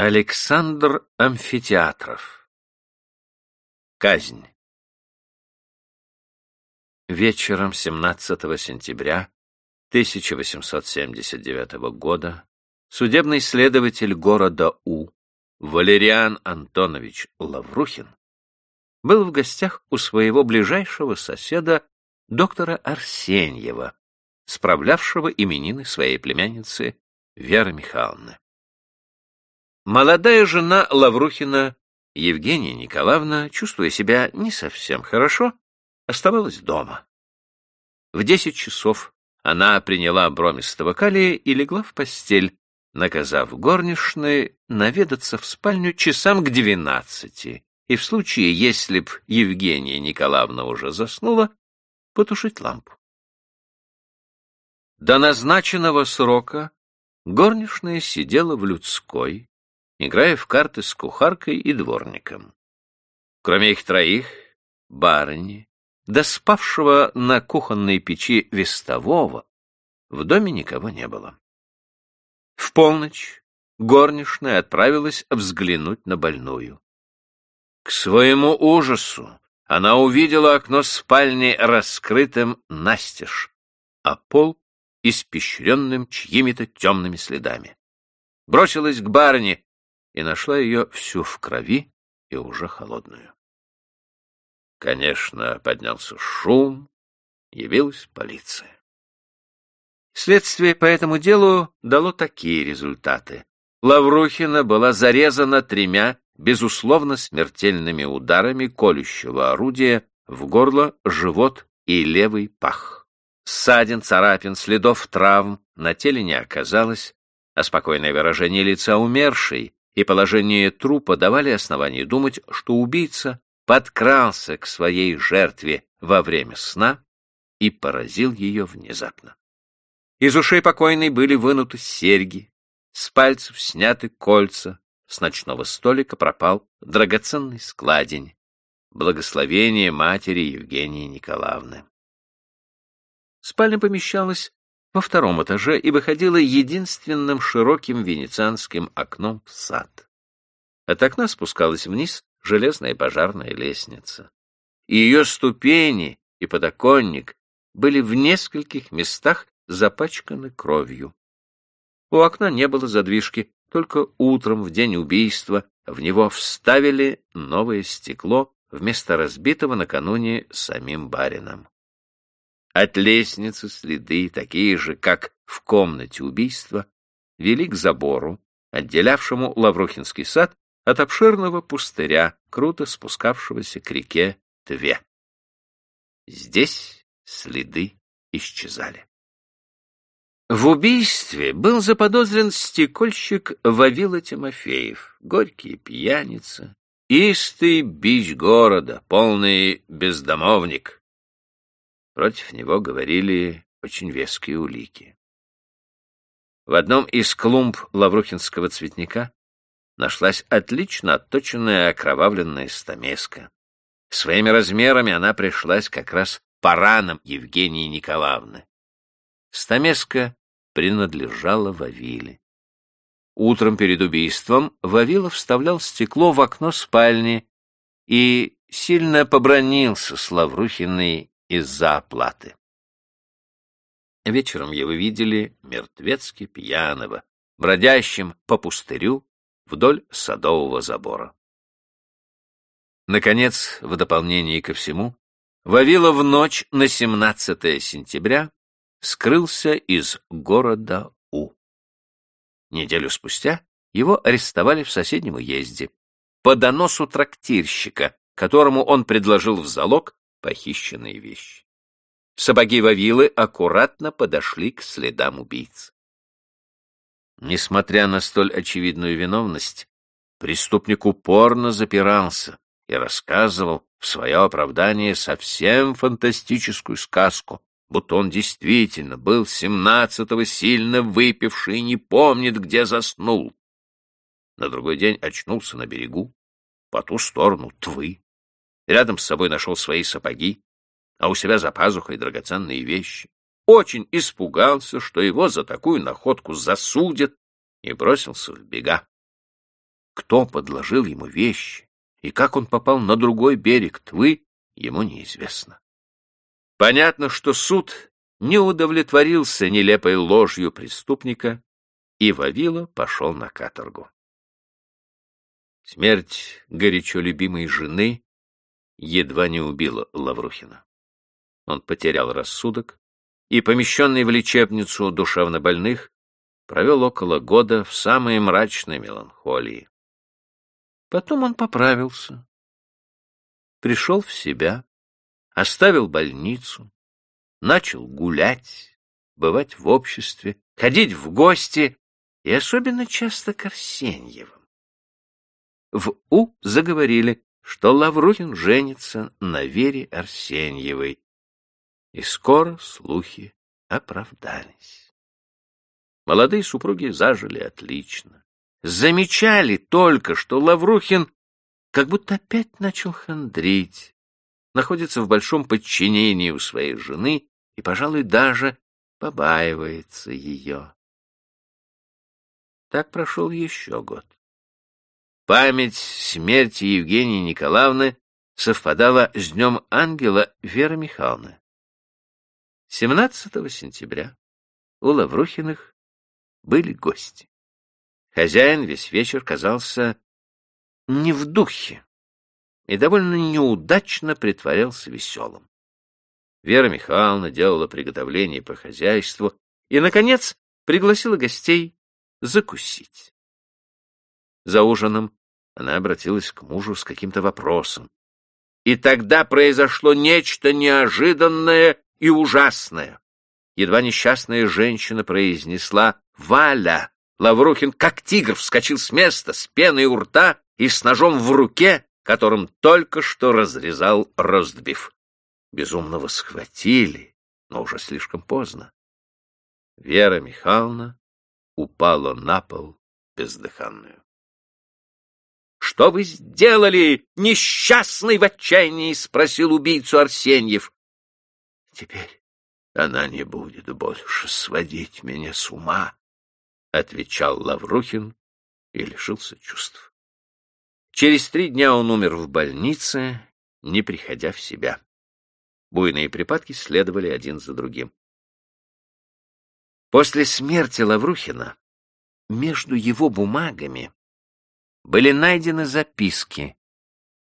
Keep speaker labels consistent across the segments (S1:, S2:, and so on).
S1: Александр Амфитеатров. Казнь. Вечером 17 сентября 1879 года судебный следователь города У Валериан Антонович Лаврухин был в гостях у своего ближайшего соседа доктора Арсеньева, справлявшего именины своей племянницы Веры Михайловны. Молодая жена Лаврухина, Евгения Николаевна, чувствуя себя не совсем хорошо, оставалась дома. В десять часов она приняла бромистого калия и легла в постель, наказав горничной наведаться в спальню часам к двенадцати, и в случае, если б Евгения Николаевна уже заснула, потушить лампу. До назначенного срока горничная сидела в людской, играя в карты с кухаркой и дворником. Кроме их троих, барыни, да спавшего на кухонной печи вестового, в доме никого не было. В полночь горничная отправилась взглянуть на больную. К своему ужасу она увидела окно спальни раскрытым настежь, а пол испещренным чьими-то темными следами. Бросилась к барыне, и нашла ее всю в крови и уже холодную. Конечно, поднялся шум, явилась полиция. Следствие по этому делу дало такие результаты. Лаврухина была зарезана тремя, безусловно, смертельными ударами колющего орудия в горло, живот и левый пах. Ссадин, царапин, следов травм на теле не оказалось, а спокойное выражение лица умершей и положение трупа давали основание думать, что убийца подкрался к своей жертве во время сна и поразил ее внезапно. Из ушей покойной были вынуты серьги, с пальцев сняты кольца, с ночного столика пропал драгоценный складень, благословение матери Евгении Николаевны. Спальня помещалась во втором этаже и выходила единственным широким венецианским окном в сад. От окна спускалась вниз железная пожарная лестница. И ее ступени и подоконник были в нескольких местах запачканы кровью. У окна не было задвижки, только утром, в день убийства, в него вставили новое стекло вместо разбитого накануне самим барином. От лестницы следы, такие же, как в комнате убийства, вели к забору, отделявшему Лаврухинский сад от обширного пустыря, круто спускавшегося к реке Тве. Здесь следы исчезали. В убийстве был заподозрен стекольщик Вавила Тимофеев, горький пьяница, истый бич города, полный бездомовник, Против него говорили очень веские улики. В одном из клумб лаврухинского цветника нашлась отлично отточенная окровавленная стамеска. Своими размерами она пришлась как раз по ранам Евгении Николаевны. Стамеска принадлежала Вавиле. Утром перед убийством Вавилов вставлял стекло в окно спальни и сильно побронился с Лаврухиной из-за оплаты. Вечером его видели мертвецки пьяного, бродящим по пустырю вдоль садового забора. Наконец, в дополнение ко всему, Вавилов в ночь на 17 сентября скрылся из города У. Неделю спустя его арестовали в соседнем уезде по доносу трактирщика, которому он предложил в залог похищенные вещи. Сапоги Вавилы аккуратно подошли к следам убийц. Несмотря на столь очевидную виновность, преступник упорно запирался и рассказывал в свое оправдание совсем фантастическую сказку, будто он действительно был семнадцатого сильно выпивший и не помнит, где заснул. На другой день очнулся на берегу, по ту сторону Твы, Рядом с собой нашел свои сапоги, а у себя за пазухой драгоценные вещи. Очень испугался, что его за такую находку засудят, и бросился в бега. кто подложил ему вещи и как он попал на другой берег Твы, ему неизвестно. Понятно, что суд не удовлетворился нелепой ложью преступника, и Вавила пошел на каторгу. Смерть горячо любимой жены едва не убила Лаврухина. Он потерял рассудок и, помещенный в лечебницу душевнобольных, провел около года в самой мрачной меланхолии. Потом он поправился, пришел в себя, оставил больницу, начал гулять, бывать в обществе, ходить в гости и особенно часто к Арсеньевым. В У заговорили, что Лаврухин женится на Вере Арсеньевой, и скоро слухи оправдались. Молодые супруги зажили отлично. Замечали только, что Лаврухин как будто опять начал хандрить, находится в большом подчинении у своей жены и, пожалуй, даже побаивается ее. Так прошел еще год. Память смерти Евгении Николаевны совпадала с днем ангела Веры Михайловны. 17 сентября у Лаврухиных были гости. Хозяин весь вечер казался не в духе и довольно неудачно притворялся веселым. Вера Михайловна делала приготовления по хозяйству и, наконец, пригласила гостей закусить. За ужином она обратилась к мужу с каким-то вопросом. И тогда произошло нечто неожиданное и ужасное. Едва несчастная женщина произнесла «Валя!» Лаврухин, как тигр, вскочил с места, с пеной у рта и с ножом в руке, которым только что разрезал ростбиф. Безумного схватили, но уже слишком поздно. Вера Михайловна упала на пол бездыханную. — Что вы сделали, несчастный в отчаянии? — спросил убийцу Арсеньев. — Теперь она не будет больше сводить меня с ума, — отвечал Лаврухин и лишился чувств. Через три дня он умер в больнице, не приходя в себя. Буйные припадки следовали один за другим. После смерти Лаврухина между его бумагами были найдены записки,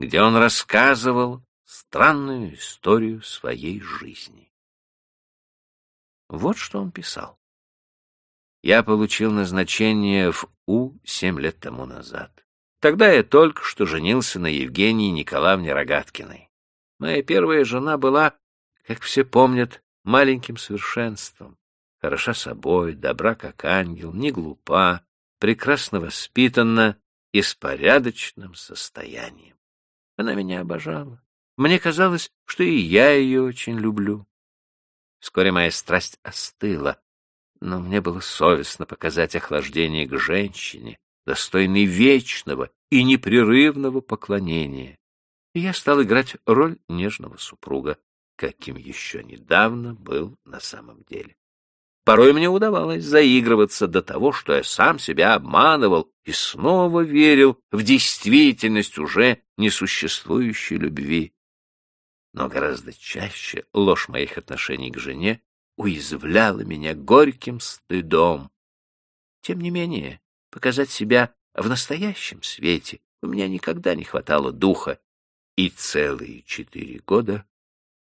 S1: где он рассказывал странную историю своей жизни. Вот что он писал. Я получил назначение в У семь лет тому назад. Тогда я только что женился на Евгении Николаевне Рогаткиной. Моя первая жена была, как все помнят, маленьким совершенством хороша собой, добра как ангел, не глупа, прекрасно воспитанна и с порядочным состоянием. Она меня обожала. Мне казалось, что и я ее очень люблю. Вскоре моя страсть остыла, но мне было совестно показать охлаждение к женщине, достойной вечного и непрерывного поклонения. И я стал играть роль нежного супруга, каким еще недавно был на самом деле. Порой мне удавалось заигрываться до того, что я сам себя обманывал и снова верил в действительность уже несуществующей любви. Но гораздо чаще ложь моих отношений к жене уязвляла меня горьким стыдом. Тем не менее, показать себя в настоящем свете у меня никогда не хватало духа, и целые четыре года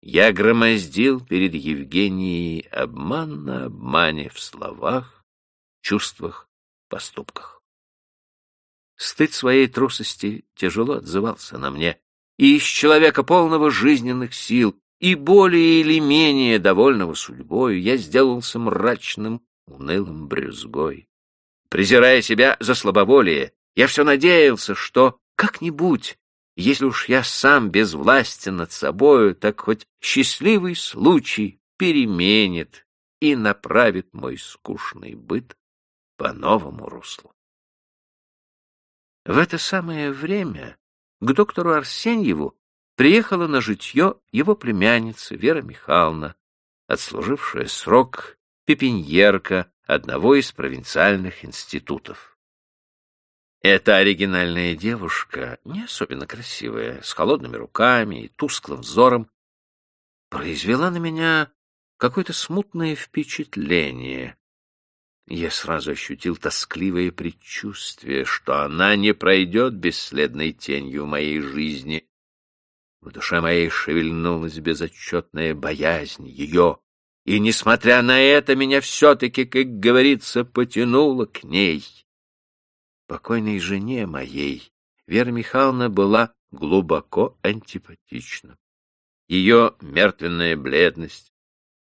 S1: я громоздил перед Евгенией обман на обмане в словах, чувствах, поступках. Стыд своей трусости тяжело отзывался на мне, и из человека полного жизненных сил и более или менее довольного судьбой я сделался мрачным, унылым брюзгой. Презирая себя за слабоволие, я все надеялся, что как-нибудь если уж я сам без власти над собою, так хоть счастливый случай переменит и направит мой скучный быт по новому руслу. В это самое время к доктору Арсеньеву приехала на житье его племянница Вера Михайловна, отслужившая срок пепеньерка одного из провинциальных институтов. Эта оригинальная девушка, не особенно красивая, с холодными руками и тусклым взором, произвела на меня какое-то смутное впечатление. Я сразу ощутил тоскливое предчувствие, что она не пройдет бесследной тенью моей жизни. В душе моей шевельнулась безотчетная боязнь ее, и, несмотря на это, меня все-таки, как говорится, потянуло к ней. Покойной жене моей Вера Михайловна была глубоко антипатична. Ее мертвенная бледность,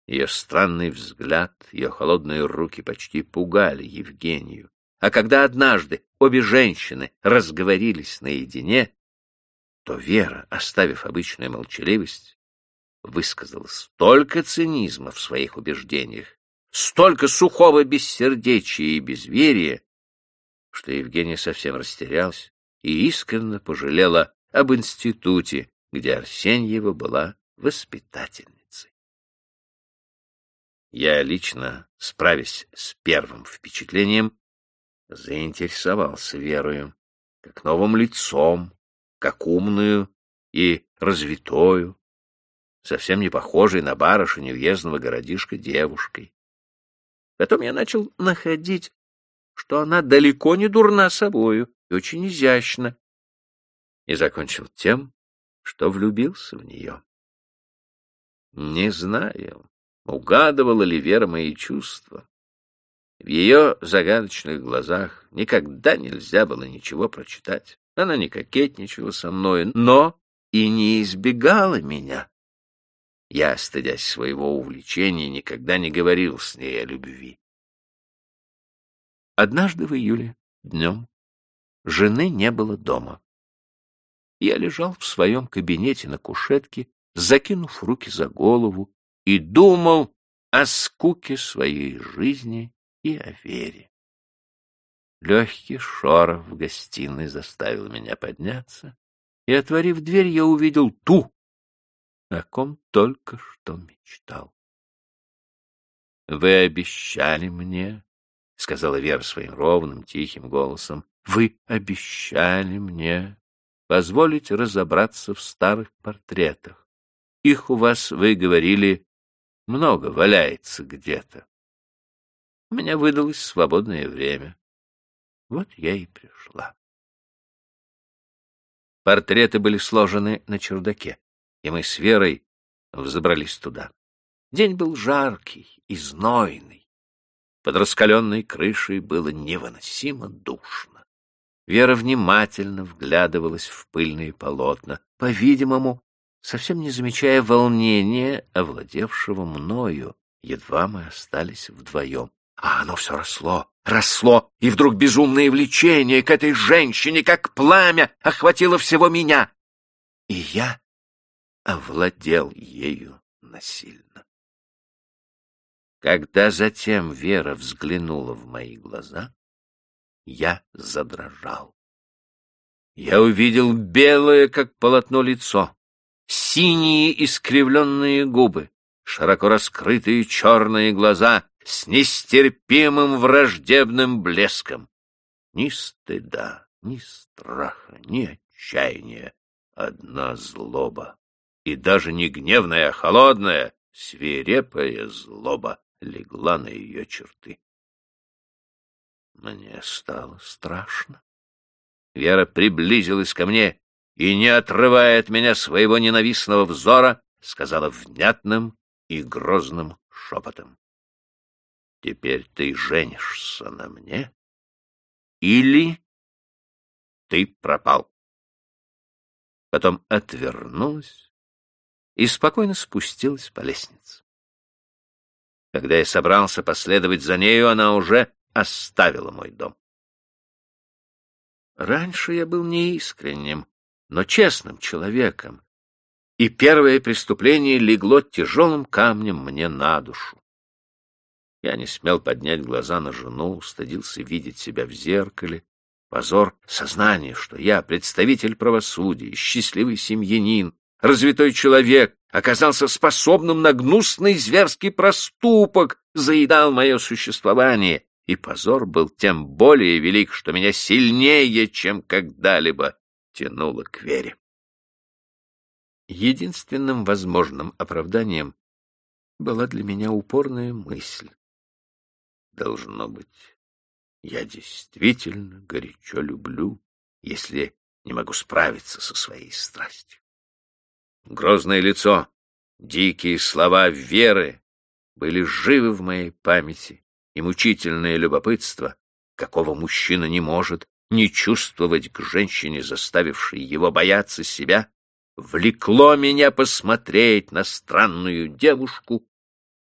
S1: ее странный взгляд, ее холодные руки почти пугали Евгению. А когда однажды обе женщины разговорились наедине, то Вера, оставив обычную молчаливость, высказала столько цинизма в своих убеждениях, столько сухого бессердечия и безверия, что Евгений совсем растерялся и искренне пожалела об институте, где Арсеньева была воспитательницей. Я лично, справясь с первым впечатлением, заинтересовался Верою, как новым лицом, как умную и развитою, совсем не похожей на барышень уездного городишка девушкой. Потом я начал находить, что она далеко не дурна собою и очень изящна, и закончил тем, что влюбился в нее. Не знаю, угадывала ли Вера мои чувства. В ее загадочных глазах никогда нельзя было ничего прочитать. Она не кокетничала со мной, но и не избегала меня. Я, стыдясь своего увлечения, никогда не говорил с ней о любви. Однажды в июле, днем, жены не было дома. Я лежал в своем кабинете на кушетке, закинув руки за голову, и думал о скуке своей жизни и о вере. Легкий шорох в гостиной заставил меня подняться, и, отворив дверь, я увидел ту, о ком только что мечтал. — Вы обещали мне, — сказала Вера своим ровным, тихим голосом, — вы обещали мне позволить разобраться в старых портретах. Их у вас, вы говорили, много валяется где-то. У меня выдалось свободное время. Вот я и пришла. Портреты были сложены на чердаке и мы с Верой взобрались туда. День был жаркий и знойный. Под раскаленной крышей было невыносимо душно. Вера внимательно вглядывалась в пыльные полотна, по-видимому, совсем не замечая волнения, овладевшего мною, едва мы остались вдвоем. А оно все росло, росло, и вдруг безумное влечение к этой женщине, как пламя, охватило всего меня. И я овладел ею насильно. Когда затем Вера взглянула в мои глаза, я задрожал. Я увидел белое, как полотно, лицо, синие искривленные губы, широко раскрытые черные глаза с нестерпимым враждебным блеском. Ни стыда, ни страха, ни отчаяния, одна злоба и даже не гневная, а холодная, свирепая злоба легла на ее черты. Мне стало страшно. Вера приблизилась ко мне и, не отрывая от меня своего ненавистного взора, сказала внятным и грозным шепотом. — Теперь ты женишься на мне или ты пропал? Потом отвернулась и спокойно спустилась по лестнице. Когда я собрался последовать за нею, она уже оставила мой дом. Раньше я был неискренним, но честным человеком, и первое преступление легло тяжелым камнем мне на душу. Я не смел поднять глаза на жену, стыдился видеть себя в зеркале. Позор сознания, что я представитель правосудия, счастливый семьянин, развитой человек, оказался способным на гнусный зверский проступок, заедал мое существование. и позор был тем более велик, что меня сильнее, чем когда-либо тянуло к вере. Единственным возможным оправданием была для меня упорная мысль. Должно быть, я действительно горячо люблю, если не могу справиться со своей страстью. Грозное лицо, дикие слова веры были живы в моей памяти, и мучительное любопытство, какого мужчина не может не чувствовать к женщине, заставившей его бояться себя, влекло меня посмотреть на странную девушку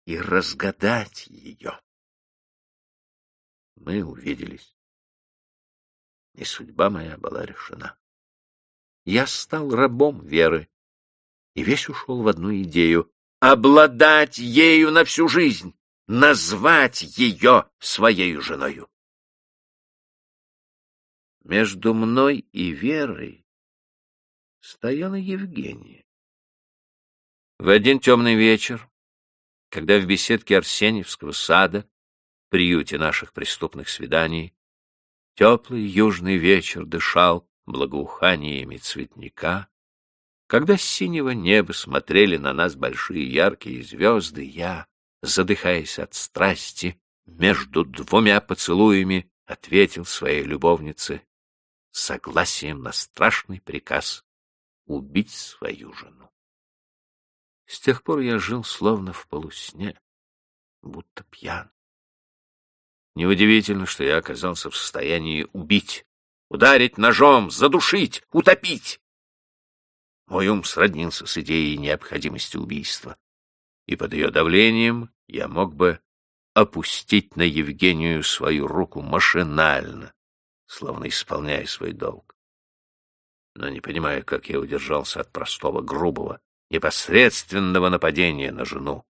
S1: и разгадать ее. Мы увиделись, и судьба моя была решена. Я стал рабом веры, и весь ушел в одну идею — обладать ею на всю жизнь, назвать ее своей женою. Между мной и Верой стояла Евгения. В один темный вечер, когда в беседке Арсеньевского сада, приюте наших преступных свиданий, теплый южный вечер дышал благоуханиями цветника, когда с синего неба смотрели на нас большие яркие звезды, я, задыхаясь от страсти, между двумя поцелуями ответил своей любовнице согласием на страшный приказ убить свою жену. С тех пор я жил словно в полусне, будто пьян. Неудивительно, что я оказался в состоянии убить, ударить ножом, задушить, утопить. Мой ум сроднился с идеей необходимости убийства, и под ее давлением я мог бы опустить на Евгению свою руку машинально, словно исполняя свой долг. Но не понимаю, как я удержался от простого, грубого, непосредственного нападения на жену.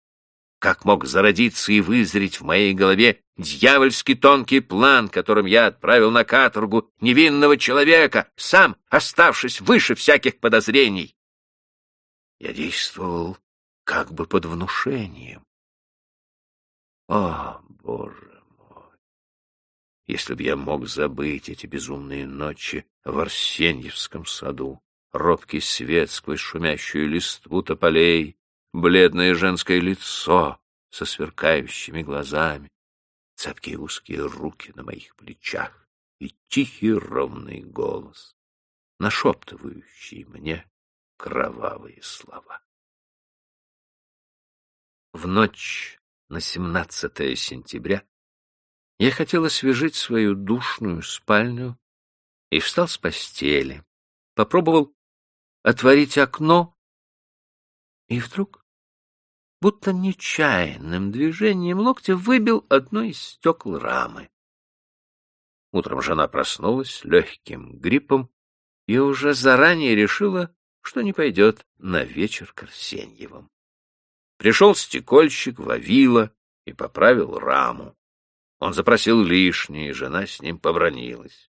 S1: Как мог зародиться и вызреть в моей голове дьявольский тонкий план, которым я отправил на каторгу невинного человека, сам оставшись выше всяких подозрений? Я действовал как бы под внушением. О, Боже! Если б я мог забыть эти безумные ночи в Арсеньевском саду, робкий свет сквозь шумящую листву тополей, бледное женское лицо со сверкающими глазами, цепкие узкие руки на моих плечах и тихий ровный голос, нашептывающий мне кровавые слова. В ночь на 17 сентября я хотел освежить свою душную спальню и встал с постели, попробовал отворить окно, и вдруг, будто нечаянным движением локтя, выбил одно из стекол рамы. Утром жена проснулась легким гриппом и уже заранее решила, что не пойдет на вечер к Арсеньевым. Пришел стекольщик Вавила и поправил раму. Он запросил лишнее, жена с ним побронилась.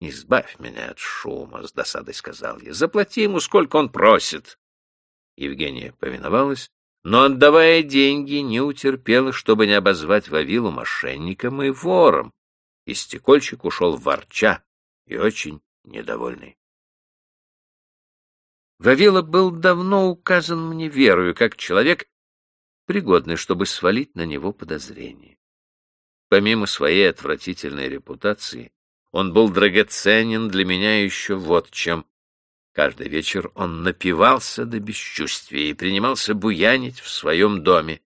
S1: «Избавь меня от шума», — с досадой сказал я. «Заплати ему, сколько он просит». Евгения повиновалась, но, отдавая деньги, не утерпела, чтобы не обозвать Вавилу мошенником и вором, и стекольщик ушел ворча и очень недовольный. Вавила был давно указан мне верою, как человек, пригодный, чтобы свалить на него подозрение. Помимо своей отвратительной репутации, он был драгоценен для меня еще вот чем. Каждый вечер он напивался до бесчувствия и принимался буянить в своем доме.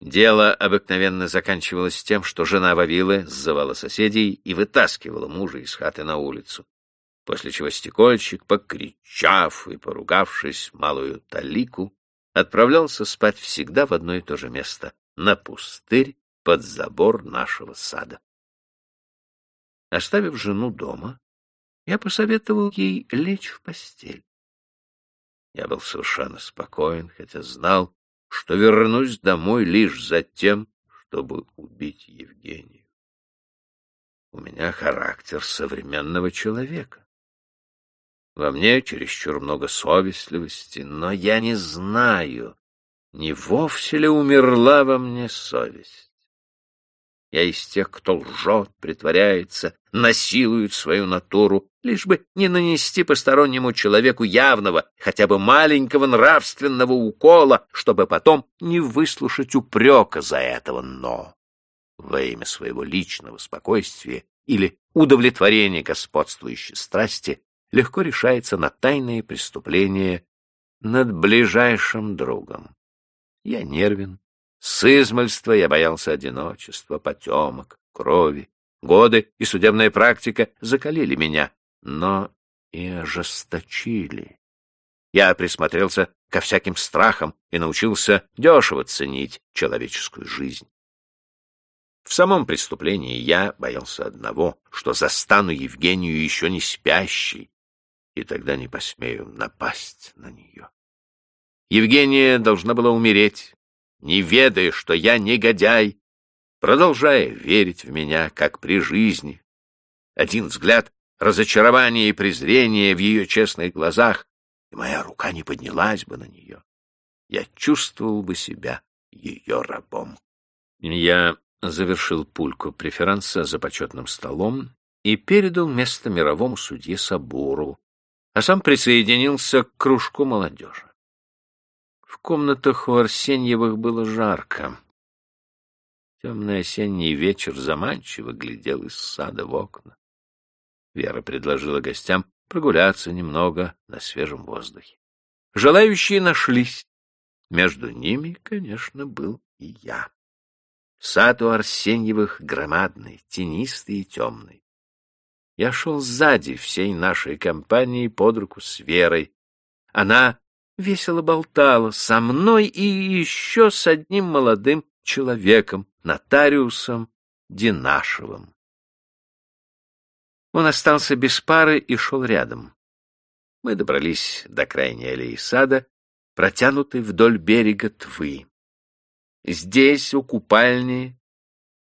S1: Дело обыкновенно заканчивалось тем, что жена Вавилы сзывала соседей и вытаскивала мужа из хаты на улицу, после чего стекольщик, покричав и поругавшись малую талику, отправлялся спать всегда в одно и то же место — на пустырь под забор нашего сада. Оставив жену дома, я посоветовал ей лечь в постель. Я был совершенно спокоен, хотя знал, что вернусь домой лишь за тем, чтобы убить Евгению. У меня характер современного человека. Во мне чересчур много совестливости, но я не знаю, не вовсе ли умерла во мне совесть. Я из тех, кто лжет, притворяется, насилует свою натуру, лишь бы не нанести постороннему человеку явного, хотя бы маленького нравственного укола, чтобы потом не выслушать упрека за этого «но». Во имя своего личного спокойствия или удовлетворения господствующей страсти легко решается на тайные преступления над ближайшим другом. Я нервен, с измальства я боялся одиночества, потемок, крови. Годы и судебная практика закалили меня, но и ожесточили. Я присмотрелся ко всяким страхам и научился дешево ценить человеческую жизнь. В самом преступлении я боялся одного, что застану Евгению еще не спящей, и тогда не посмею напасть на нее. Евгения должна была умереть, не ведая, что я негодяй, продолжая верить в меня, как при жизни. Один взгляд разочарования и презрения в ее честных глазах, и моя рука не поднялась бы на нее. Я чувствовал бы себя ее рабом. Я завершил пульку преферанса за почетным столом и передал место мировому судье Сабуру, а сам присоединился к кружку молодежи. В комнатах у Арсеньевых было жарко. Темный осенний вечер заманчиво глядел из сада в окна. Вера предложила гостям прогуляться немного на свежем воздухе. Желающие нашлись. Между ними, конечно, был и я. Сад у Арсеньевых громадный, тенистый и темный. Я шел сзади всей нашей компании под руку с Верой. Она весело болтала со мной и еще с одним молодым человеком, нотариусом Динашевым. Он остался без пары и шел рядом. Мы добрались до крайней аллеи сада, протянутой вдоль берега Твы. Здесь, у купальни,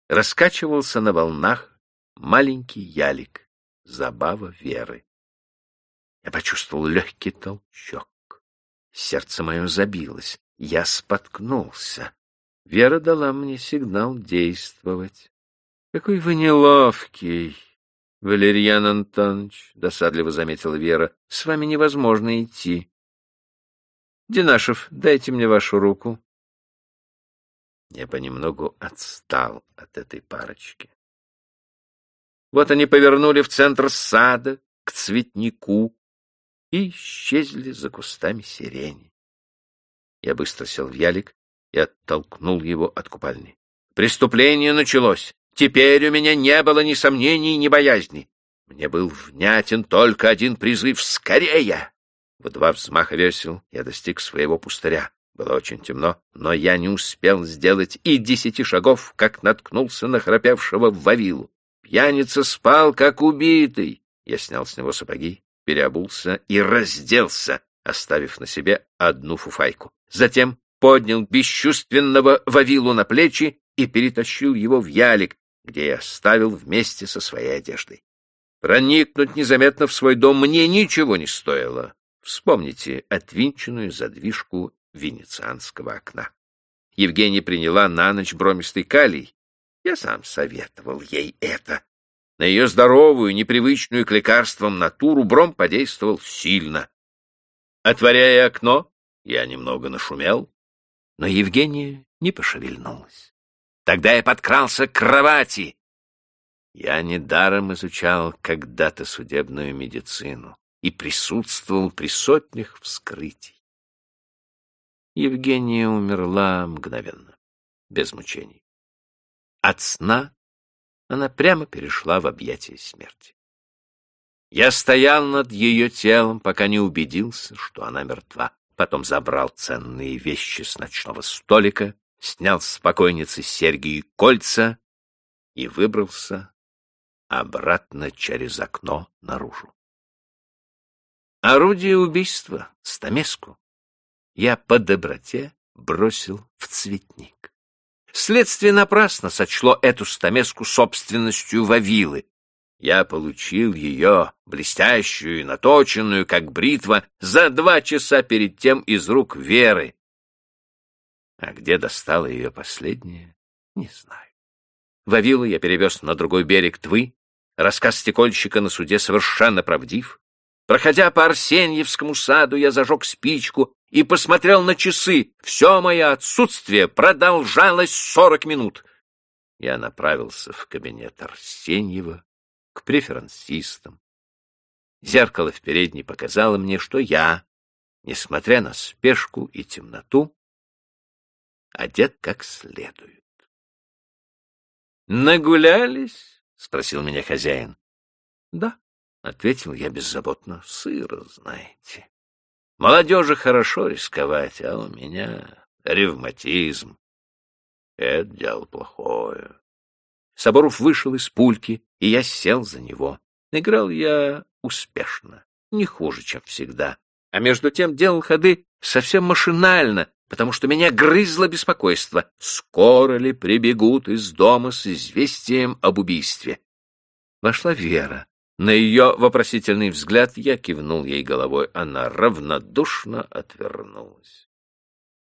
S1: раскачивался на волнах маленький ялик, забава Веры. Я почувствовал легкий толчок. Сердце мое забилось. Я споткнулся. Вера дала мне сигнал действовать. — Какой вы неловкий, Валерьян Антонович, — досадливо заметила Вера. — С вами невозможно идти. — Динашев, дайте мне вашу руку. Я понемногу отстал от этой парочки. Вот они повернули в центр сада, к цветнику, и исчезли за кустами сирени. Я быстро сел в ялик и оттолкнул его от купальни. Преступление началось. Теперь у меня не было ни сомнений, ни боязни. Мне был внятен только один призыв «Скорее!». В два взмаха весел я достиг своего пустыря. Было очень темно, но я не успел сделать и десяти шагов, как наткнулся на храпевшего Вавилу. Пьяница спал, как убитый. Я снял с него сапоги, переобулся и разделся, оставив на себе одну фуфайку. Затем поднял бесчувственного Вавилу на плечи и перетащил его в ялик, где я оставил вместе со своей одеждой. Проникнуть незаметно в свой дом мне ничего не стоило. Вспомните отвинченную задвижку венецианского окна. Евгения приняла на ночь бромистый калий. Я сам советовал ей это, на ее здоровую, непривычную к лекарствам натуру Бром подействовал сильно. Отворяя окно, я немного нашумел, но Евгения не пошевельнулась. Тогда я подкрался к кровати. Я недаром изучал когда-то судебную медицину и присутствовал при сотнях вскрытий. Евгения умерла мгновенно, без мучений. От сна она прямо перешла в объятия смерти. Я стоял над ее телом, пока не убедился, что она мертва. Потом забрал ценные вещи с ночного столика, снял с покойницы серьги и кольца и выбрался обратно через окно наружу. Орудие убийства, стамеску, я по доброте бросил в цветник. Следствие напрасно сочло эту стамеску собственностью Вавилы. Я получил ее, блестящую и наточенную, как бритва, за два часа перед тем из рук Веры. А где достала ее последняя, не знаю. Вавилу я перевез на другой берег Твы. Рассказ стекольщика на суде совершенно правдив. Проходя по Арсеньевскому саду, я зажег спичку и посмотрел на часы. Все мое отсутствие продолжалось сорок минут. Я направился в кабинет Арсеньева к преферансистам. Зеркало в передней показало мне, что я, несмотря на спешку и темноту, одет как следует. «Нагулялись?» — спросил меня хозяин. «Да», — ответил я беззаботно, — «сыро, знаете. Молодежи хорошо рисковать, а у меня ревматизм. Это дело плохое». Соборов вышел из пульки, и я сел за него. Играл я успешно, не хуже, чем всегда. А между тем делал ходы совсем машинально, потому что меня грызло беспокойство. Скоро ли прибегут из дома с известием об убийстве? Вошла Вера. На ее вопросительный взгляд я кивнул ей головой. Она равнодушно отвернулась.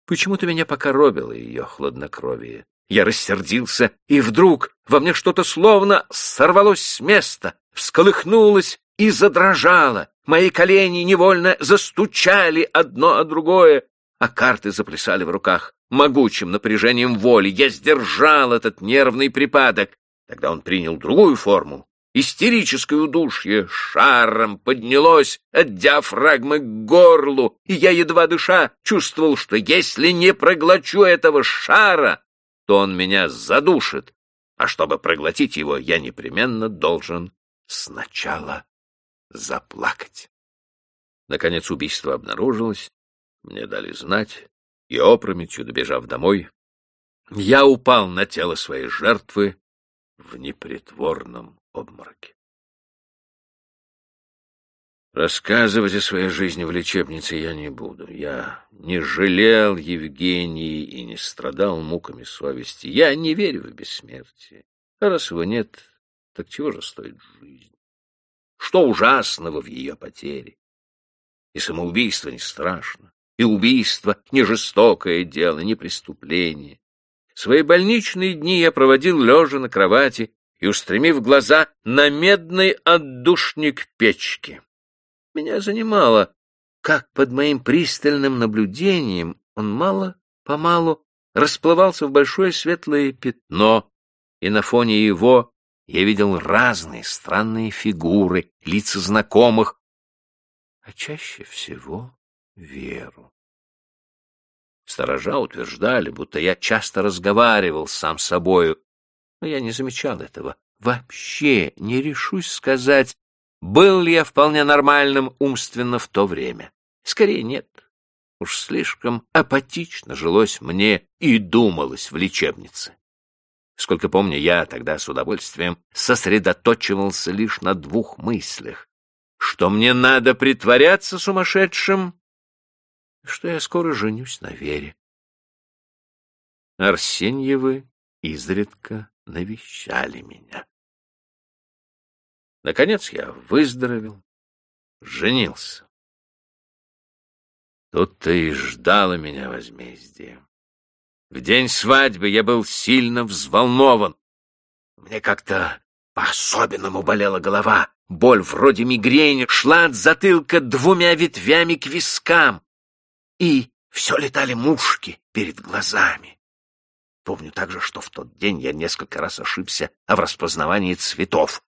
S1: Почему-то меня покоробило ее хладнокровие. Я рассердился, и вдруг во мне что-то словно сорвалось с места, всколыхнулось и задрожало. Мои колени невольно застучали одно о другое, а карты заплясали в руках. Могучим напряжением воли я сдержал этот нервный припадок. Тогда он принял другую форму. Истерическое удушье шаром поднялось от диафрагмы к горлу, и я, едва дыша, чувствовал, что если не проглочу этого шара, то он меня задушит, а чтобы проглотить его, я непременно должен сначала заплакать. Наконец убийство обнаружилось, мне дали знать, и опрометью, добежав домой, я упал на тело своей жертвы в непритворном обмороке. Рассказывать о своей жизни в лечебнице я не буду. Я не жалел Евгении и не страдал муками совести. Я не верю в бессмертие. А раз его нет, так чего же стоит жизнь? Что ужасного в ее потере? И самоубийство не страшно, и убийство — не жестокое дело, не преступление. Свои больничные дни я проводил лежа на кровати и устремив глаза на медный отдушник печки. Меня занимало, как под моим пристальным наблюдением он мало-помалу расплывался в большое светлое пятно, и на фоне его я видел разные странные фигуры, лица знакомых, а чаще всего веру. Сторожа утверждали, будто я часто разговаривал сам с собою, но я не замечал этого. Вообще не решусь сказать, был ли я вполне нормальным умственно в то время. Скорее, нет. Уж слишком апатично жилось мне и думалось в лечебнице. Сколько помню, я тогда с удовольствием сосредоточивался лишь на двух мыслях. Что мне надо притворяться сумасшедшим, что я скоро женюсь на Вере. Арсеньевы изредка навещали меня. Наконец я выздоровел, женился. Тут-то и ждало меня возмездие. В день свадьбы я был сильно взволнован. Мне как-то по-особенному болела голова. Боль вроде мигрени шла от затылка двумя ветвями к вискам. И все летали мушки перед глазами. Помню также, что в тот день я несколько раз ошибся в распознавании цветов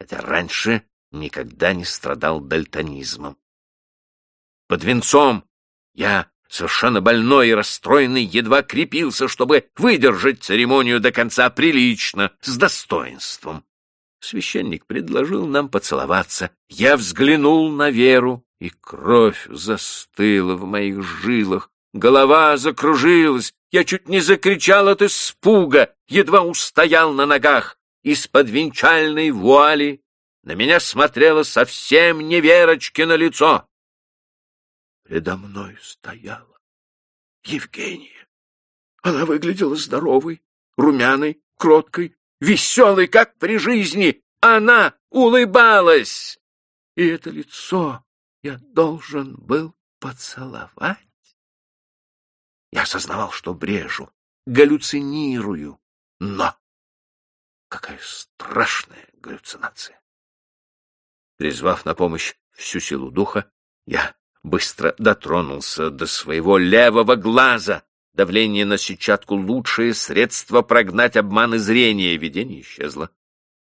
S1: хотя раньше никогда не страдал дальтонизмом. Под венцом я, совершенно больной и расстроенный, едва крепился, чтобы выдержать церемонию до конца прилично, с достоинством. Священник предложил нам поцеловаться. Я взглянул на Веру, и кровь застыла в моих жилах. Голова закружилась, я чуть не закричал от испуга, едва устоял на ногах из-под венчальной вуали на меня смотрело совсем не Верочкино лицо. Предо мной стояла Евгения. Она выглядела здоровой, румяной, кроткой, веселой, как при жизни. Она улыбалась. И это лицо я должен был поцеловать. Я осознавал, что брежу, галлюцинирую, но Какая страшная галлюцинация! Призвав на помощь всю силу духа, я быстро дотронулся до своего левого глаза. Давление на сетчатку — лучшее средство прогнать обман и зрения. Видение исчезло.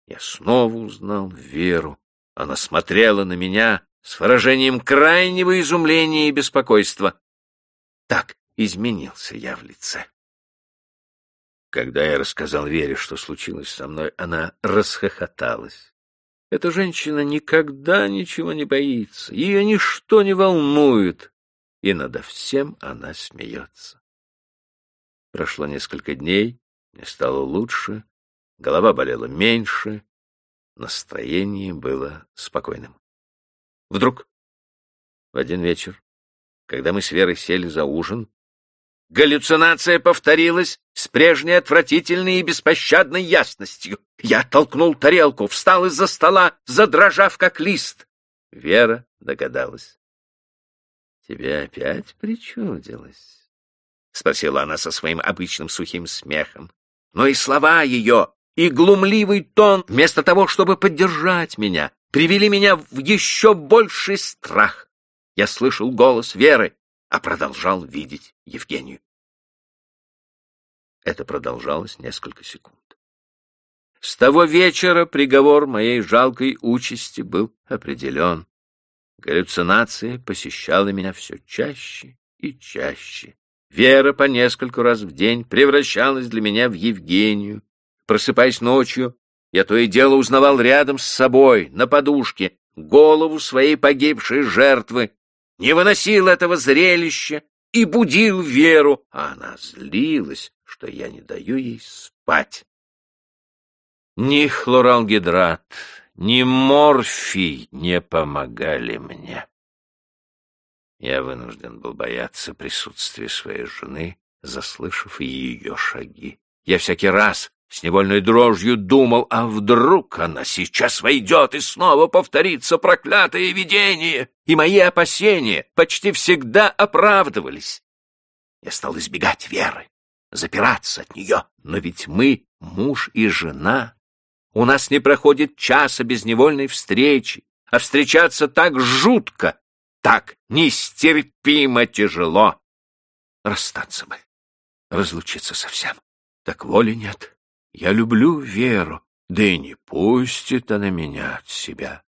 S1: Я снова узнал Веру. Она смотрела на меня с выражением крайнего изумления и беспокойства. Так изменился я в лице. Когда я рассказал Вере, что случилось со мной, она расхохоталась. Эта женщина никогда ничего не боится, ее ничто не волнует, и надо всем она смеется. Прошло несколько дней, мне стало лучше, голова болела меньше, настроение было спокойным. Вдруг, в один вечер, когда мы с Верой сели за ужин, галлюцинация повторилась с прежней отвратительной и беспощадной ясностью. Я толкнул тарелку, встал из-за стола, задрожав как лист. Вера догадалась. — Тебе опять причудилось? — спросила она со своим обычным сухим смехом. Но и слова ее, и глумливый тон, вместо того, чтобы поддержать меня, привели меня в еще больший страх. Я слышал голос Веры, а продолжал видеть Евгению. Это продолжалось несколько секунд. С того вечера приговор моей жалкой участи был определен. Галлюцинация посещала меня все чаще и чаще. Вера по нескольку раз в день превращалась для меня в Евгению. Просыпаясь ночью, я то и дело узнавал рядом с собой, на подушке, голову своей погибшей жертвы, не выносил этого зрелища и будил Веру, а она злилась, что я не даю ей спать. Ни хлоралгидрат, ни морфий не помогали мне. Я вынужден был бояться присутствия своей жены, заслышав ее шаги. Я всякий раз с невольной дрожью думал, а вдруг она сейчас войдет и снова повторится проклятое видение, и мои опасения почти всегда оправдывались. Я стал избегать веры, запираться от нее, но ведь мы муж и жена. У нас не проходит часа без невольной встречи, а встречаться так жутко, так нестерпимо тяжело. Расстаться бы, разлучиться совсем, так воли нет. Я люблю Веру, да и не пустит она меня от себя.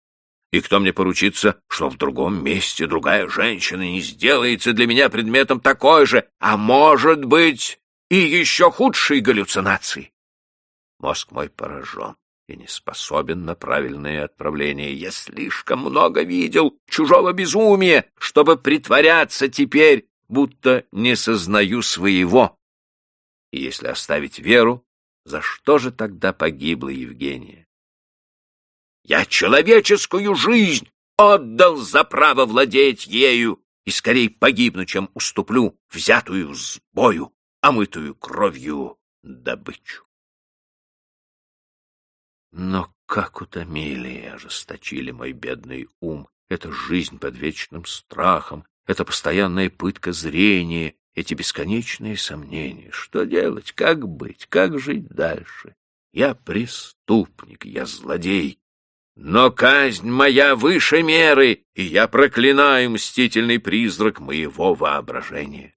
S1: И кто мне поручится, что в другом месте другая женщина не сделается для меня предметом такой же, а может быть и еще худшей галлюцинации? Мозг мой поражен и не способен на правильное отправление. Я слишком много видел чужого безумия, чтобы притворяться теперь, будто не сознаю своего. И если оставить веру, за что же тогда погибла Евгения? Я человеческую жизнь отдал за право владеть ею, и скорее погибну, чем уступлю взятую с бою, омытую кровью добычу. Но как утомили и ожесточили мой бедный ум эта жизнь под вечным страхом, эта постоянная пытка зрения, эти бесконечные сомнения. Что делать, как быть, как жить дальше? Я преступник, я злодей. Но казнь моя выше меры, и я проклинаю мстительный призрак моего воображения.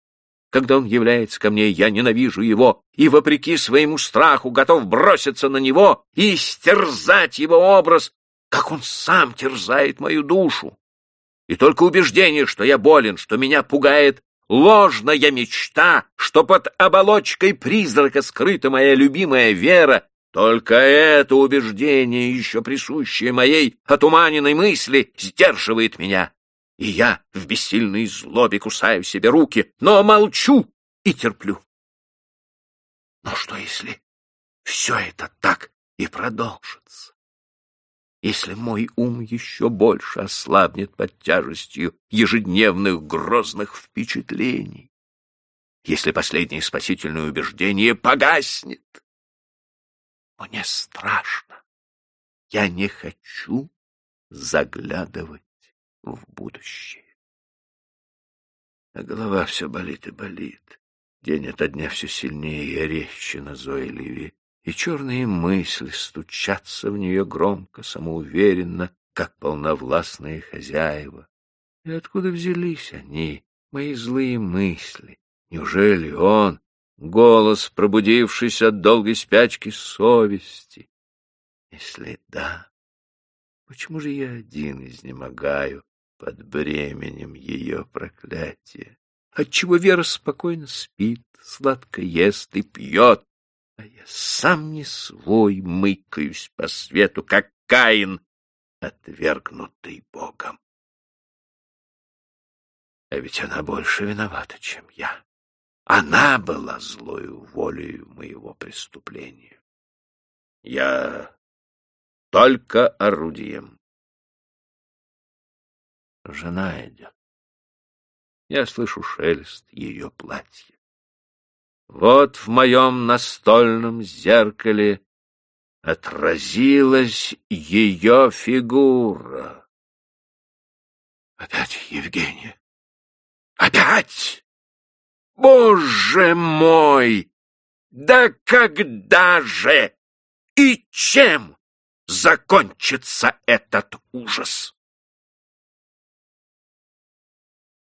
S1: Когда он является ко мне, я ненавижу его, и, вопреки своему страху, готов броситься на него и стерзать его образ, как он сам терзает мою душу. И только убеждение, что я болен, что меня пугает ложная мечта, что под оболочкой призрака скрыта моя любимая вера, только это убеждение, еще присущее моей отуманенной мысли, сдерживает меня. И я в бессильной злобе кусаю себе руки, но молчу и терплю. Но что если все это так и продолжится? Если мой ум еще больше ослабнет под тяжестью ежедневных грозных впечатлений, если последнее спасительное убеждение погаснет. Мне страшно. Я не хочу заглядывать в будущее. А голова все болит и болит. День ото дня все сильнее и резче назойливее. И черные мысли стучатся в нее громко, самоуверенно, как полновластные хозяева. И откуда взялись они, мои злые мысли? Неужели он, голос, пробудившись от долгой спячки совести? Если да, почему же я один изнемогаю под бременем ее проклятия? Отчего Вера спокойно спит, сладко ест и пьет, а я сам не свой мыкаюсь по свету, как Каин, отвергнутый Богом. А ведь она больше виновата, чем я. Она была злою волею моего преступления. Я только орудием. Жена идет. Я слышу шелест ее платья. Вот в моем настольном зеркале отразилась ее фигура. Опять Евгения. Опять! Боже мой! Да когда же и чем закончится этот ужас?